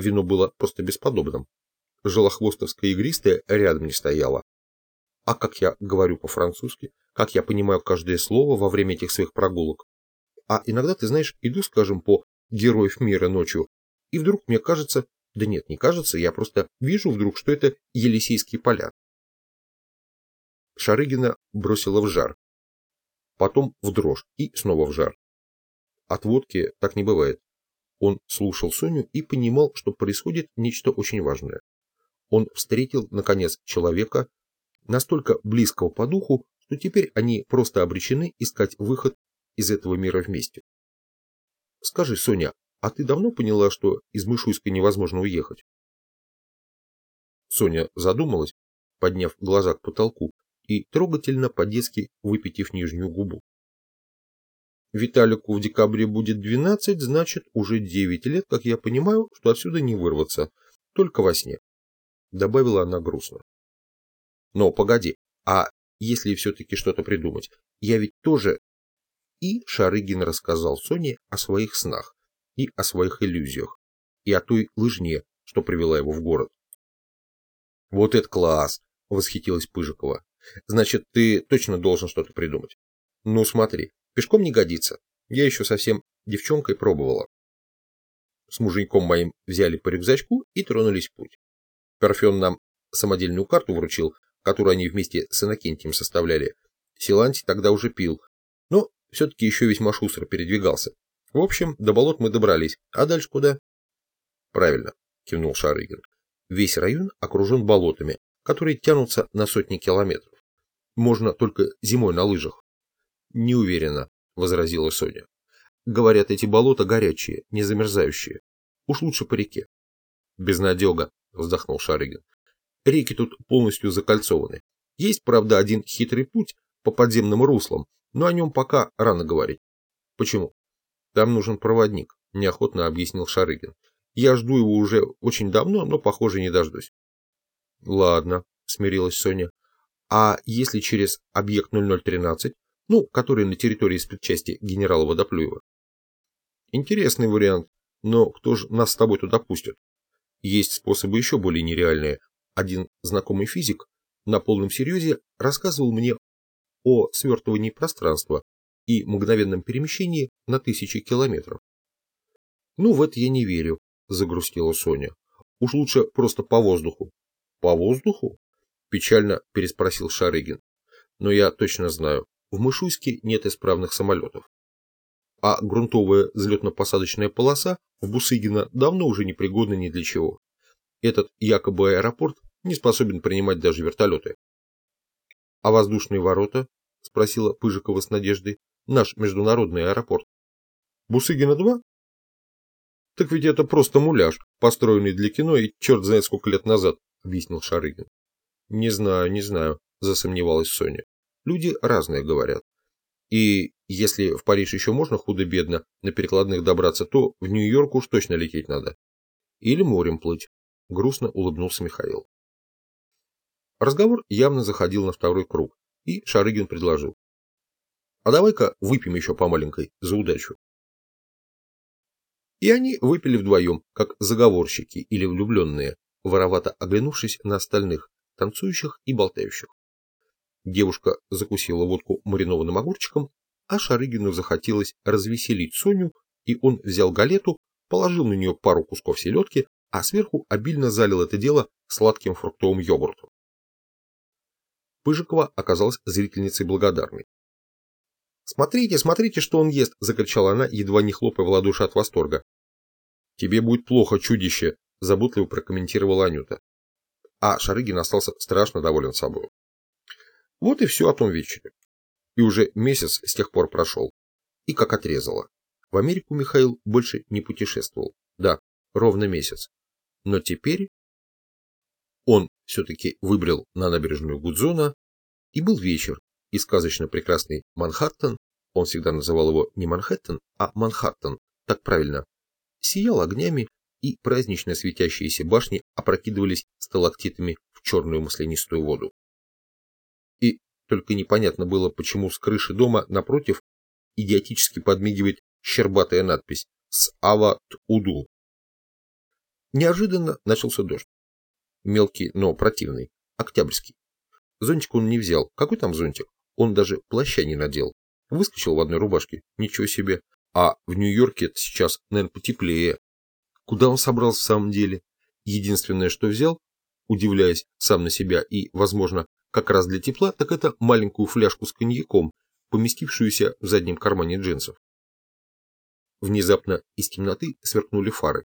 вино было просто бесподобным. Желохвостовская игристая рядом не стояла. А как я говорю по-французски, как я понимаю каждое слово во время этих своих прогулок. А иногда, ты знаешь, иду, скажем, по «Героев мира» ночью, и вдруг мне кажется, да нет, не кажется, я просто вижу вдруг, что это Елисейские поля. Шарыгина бросила в жар, потом в дрожь и снова в жар. От водки так не бывает. Он слушал Соню и понимал, что происходит нечто очень важное. Он встретил, наконец, человека, настолько близкого по духу, что теперь они просто обречены искать выход из этого мира вместе. Скажи, Соня, а ты давно поняла, что из Мышуйска невозможно уехать? Соня задумалась, подняв глаза к потолку и трогательно по-детски выпитив нижнюю губу. Виталику в декабре будет 12, значит, уже 9 лет, как я понимаю, что отсюда не вырваться, только во сне. Добавила она грустно. Но погоди, а если все-таки что-то придумать? Я ведь тоже... И Шарыгин рассказал Соне о своих снах и о своих иллюзиях, и о той лыжне, что привела его в город. Вот это класс! Восхитилась Пыжикова. Значит, ты точно должен что-то придумать. Ну смотри, Пешком не годится. Я еще совсем девчонкой пробовала. С муженьком моим взяли по рюкзачку и тронулись в путь. Парфен нам самодельную карту вручил, которую они вместе с Иннокентием составляли. Силанти тогда уже пил, но все-таки еще весьма шустро передвигался. В общем, до болот мы добрались. А дальше куда? Правильно, кивнул Шарыгин. Весь район окружен болотами, которые тянутся на сотни километров. Можно только зимой на лыжах. Не уверена, возразила Соня. Говорят, эти болота горячие, не замерзающие. Уж лучше по реке. Безнадега, вздохнул Шарыгин. Реки тут полностью закольцованы. Есть, правда, один хитрый путь по подземным руслам, но о нем пока рано говорить. Почему? Там нужен проводник, неохотно объяснил Шарыгин. Я жду его уже очень давно, но, похоже, не дождусь. Ладно, смирилась Соня. А если через объект 0013? Ну, который на территории спецчасти генерала Водоплюева. Интересный вариант, но кто же нас с тобой туда пустит? Есть способы еще более нереальные. Один знакомый физик на полном серьезе рассказывал мне о свертывании пространства и мгновенном перемещении на тысячи километров. Ну, в это я не верю, загрустила Соня. Уж лучше просто по воздуху. По воздуху? Печально переспросил Шарыгин. Но я точно знаю, в Мышуйске нет исправных самолетов. А грунтовая взлетно-посадочная полоса в Бусыгино давно уже не пригодна ни для чего. Этот якобы аэропорт не способен принимать даже вертолеты. — А воздушные ворота? — спросила Пыжикова с надеждой. — Наш международный аэропорт. — Бусыгина-2? — Так ведь это просто муляж, построенный для кино и черт знает сколько лет назад, — объяснил Шарыгин. — Не знаю, не знаю, — засомневалась Соня. Люди разные говорят. И если в Париж еще можно худо-бедно на перекладных добраться, то в Нью-Йорк уж точно лететь надо. Или морем плыть. Грустно улыбнулся Михаил. Разговор явно заходил на второй круг, и Шарыгин предложил. А давай-ка выпьем еще по маленькой, за удачу. И они выпили вдвоем, как заговорщики или влюбленные, воровато оглянувшись на остальных, танцующих и болтающих. Девушка закусила водку маринованным огурчиком, а Шарыгину захотелось развеселить Соню, и он взял галету, положил на нее пару кусков селедки, а сверху обильно залил это дело сладким фруктовым йогуртом. Пыжикова оказалась зрительницей благодарной. «Смотрите, смотрите, что он ест!» – закричала она, едва не хлопая в ладоши от восторга. «Тебе будет плохо, чудище!» – заботливо прокомментировала Анюта. А Шарыгин остался страшно доволен собой. Вот и все о том вечере. И уже месяц с тех пор прошел. И как отрезало. В Америку Михаил больше не путешествовал. Да, ровно месяц. Но теперь он все-таки выбрал на набережную Гудзона, и был вечер, и сказочно прекрасный Манхэттен, он всегда называл его не Манхэттен, а Манхэттен, так правильно, сиял огнями, и празднично светящиеся башни опрокидывались сталактитами в черную маслянистую воду. Только непонятно было, почему с крыши дома напротив идиотически подмигивает щербатая надпись «С Ава Уду». Неожиданно начался дождь. Мелкий, но противный, октябрьский. Зонтик он не взял. Какой там зонтик? Он даже плаща не надел. Выскочил в одной рубашке. Ничего себе. А в Нью-Йорке это сейчас, наверное, потеплее. Куда он собрался в самом деле? Единственное, что взял, удивляясь сам на себя и, возможно, как раз для тепла, так это маленькую фляжку с коньяком, поместившуюся в заднем кармане джинсов. Внезапно из темноты сверкнули фары.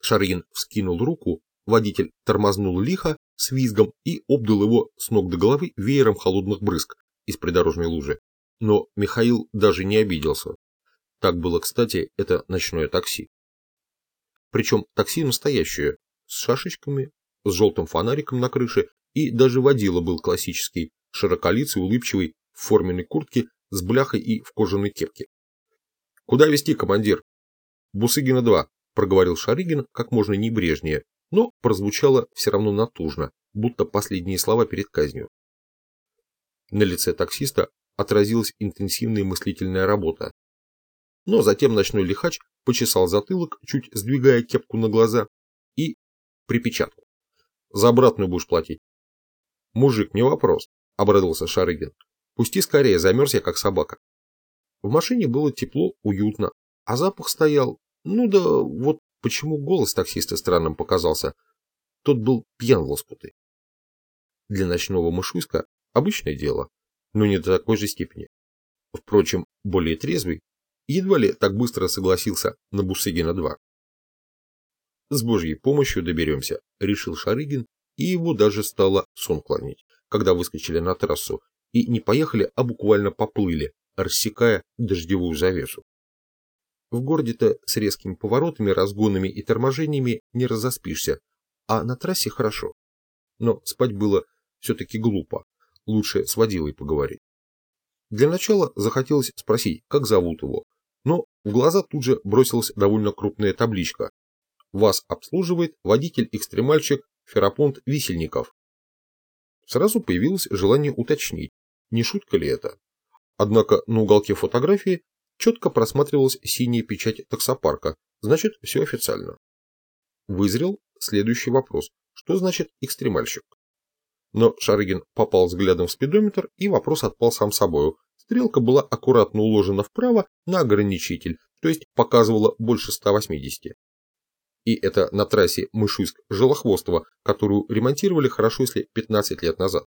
Шаргин вскинул руку, водитель тормознул лихо с визгом и обдал его с ног до головы веером холодных брызг из придорожной лужи. Но Михаил даже не обиделся. Так было, кстати, это ночное такси. Причем такси настоящее, с шашечками, с желтым фонариком на крыше, и даже водила был классический, широколицый, улыбчивый, в форменной куртке, с бляхой и в кожаной кепке. «Куда везти, командир?» «Бусыгина 2», — проговорил Шарыгин как можно небрежнее, но прозвучало все равно натужно, будто последние слова перед казнью. На лице таксиста отразилась интенсивная мыслительная работа, но затем ночной лихач почесал затылок, чуть сдвигая кепку на глаза, и припечатку. За обратную будешь платить. Мужик, не вопрос, обрадовался Шарыгин. Пусти скорее, замерз я как собака. В машине было тепло, уютно, а запах стоял. Ну да вот почему голос таксиста странным показался. Тот был пьян лоскуты. Для ночного мышуйска обычное дело, но не до такой же степени. Впрочем, более трезвый едва ли так быстро согласился на Бусыгина-2. С божьей помощью доберемся, решил Шарыгин, и его даже стало сон клонить, когда выскочили на трассу, и не поехали, а буквально поплыли, рассекая дождевую завесу. В городе-то с резкими поворотами, разгонами и торможениями не разоспишься, а на трассе хорошо. Но спать было все-таки глупо, лучше с водилой поговорить. Для начала захотелось спросить, как зовут его, но в глаза тут же бросилась довольно крупная табличка. Вас обслуживает водитель-экстремальщик Ферапонт Висельников. Сразу появилось желание уточнить, не шутка ли это. Однако на уголке фотографии четко просматривалась синяя печать таксопарка, значит все официально. Вызрел следующий вопрос, что значит экстремальщик? Но Шарыгин попал взглядом в спидометр, и вопрос отпал сам собою, Стрелка была аккуратно уложена вправо на ограничитель, то есть показывала больше 180. И это на трассе Мышуйск-Желохвостово, которую ремонтировали хорошо, если 15 лет назад.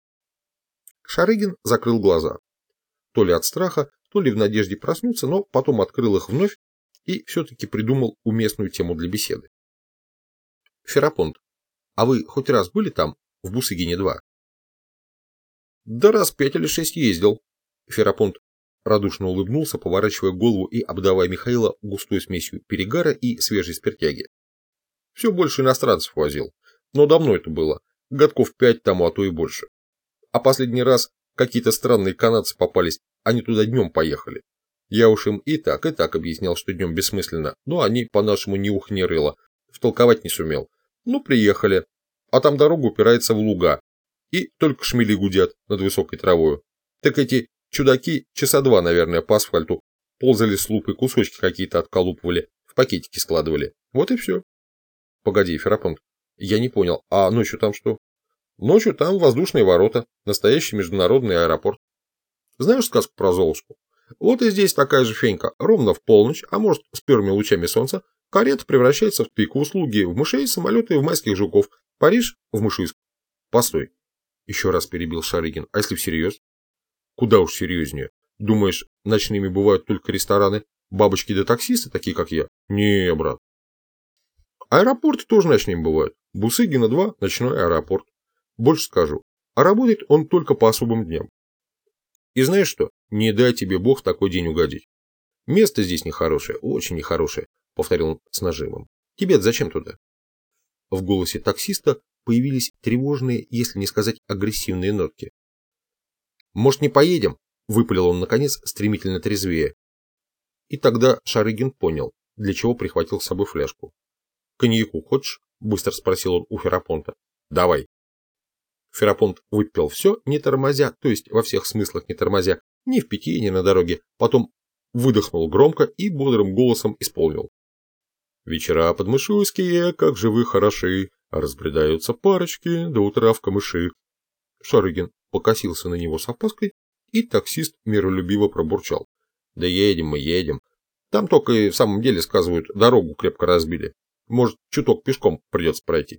Шарыгин закрыл глаза. То ли от страха, то ли в надежде проснуться, но потом открыл их вновь и все-таки придумал уместную тему для беседы. Ферапонт, а вы хоть раз были там, в Бусыгине-2? Да раз пять или шесть ездил, Ферапонт радушно улыбнулся, поворачивая голову и обдавая Михаила густой смесью перегара и свежей спиртяги. Все больше иностранцев возил, но давно это было, годков пять тому, а то и больше. А последний раз какие-то странные канадцы попались, они туда днем поехали. Я уж им и так, и так объяснял, что днем бессмысленно, но они по-нашему ни ух ни рыло, втолковать не сумел. Ну, приехали, а там дорога упирается в луга, и только шмели гудят над высокой травою. Так эти Чудаки часа два, наверное, по асфальту ползали с лупой, кусочки какие-то отколупывали, в пакетики складывали. Вот и все. Погоди, Ферапонт, я не понял, а ночью там что? Ночью там воздушные ворота, настоящий международный аэропорт. Знаешь сказку про Золушку? Вот и здесь такая же фенька. Ровно в полночь, а может с первыми лучами солнца, карета превращается в тыкву услуги, в мышей, самолеты, в майских жуков. Париж в Мышиск. Постой. Еще раз перебил Шарыгин. А если всерьез? Куда уж серьезнее. Думаешь, ночными бывают только рестораны, бабочки да таксисты, такие как я? Не, брат. Аэропорты тоже ночными бывают. Бусыгина 2 – ночной аэропорт. Больше скажу. А работает он только по особым дням. И знаешь что? Не дай тебе Бог такой день угодить. Место здесь нехорошее, очень нехорошее, повторил он с нажимом. тебе зачем туда? В голосе таксиста появились тревожные, если не сказать агрессивные нотки. «Может, не поедем?» – выпалил он, наконец, стремительно трезвее. И тогда Шарыгин понял, для чего прихватил с собой фляжку. «Коньяку хочешь?» – быстро спросил он у Ферапонта. «Давай». Ферапонт выпил все, не тормозя, то есть во всех смыслах не тормозя, ни в питье, ни на дороге, потом выдохнул громко и бодрым голосом исполнил. Вечера подмышуйские, как же вы хороши, разбредаются парочки до утра в камыши. Шарыгин покосился на него с опаской, и таксист миролюбиво пробурчал. Да едем мы, едем. Там только и в самом деле, сказывают, дорогу крепко разбили. Может, чуток пешком придется пройти.